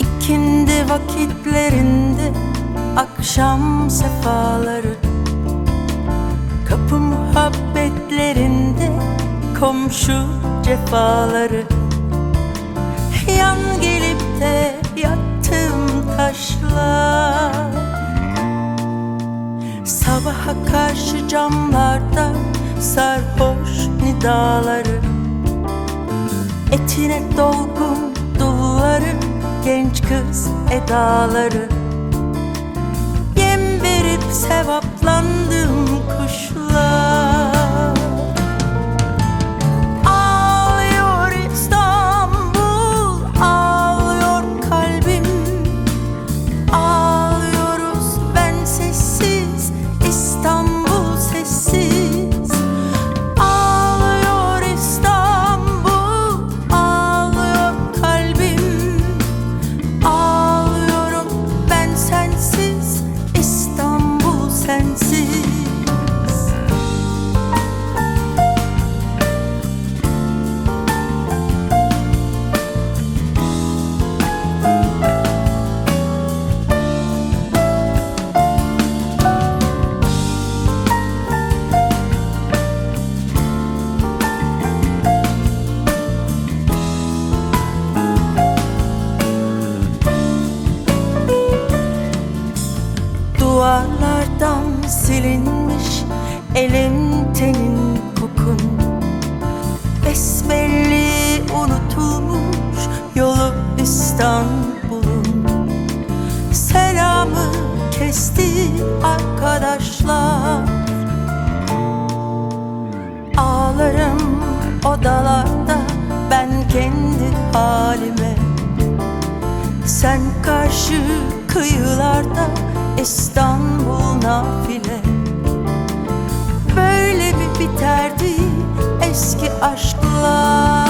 İkindi vakitlerinde akşam sefaları. Kapı muhabbetlerinde komşu cefaları. Yan gelip de taşlar. Sabaha karşı camlarda sarhoş nidaları Etine dolgun dulları Genç kız edaları. Yem verip sevaplandım silinmiş elin tenin kokun. Besbelli unutulmuş yolu İstanbul'un. Selamı kesti arkadaşlar. Ağlarım odalarda ben kendi halime. Sen karşı kıyılarda İstanbul nafile biterdi eski aşklar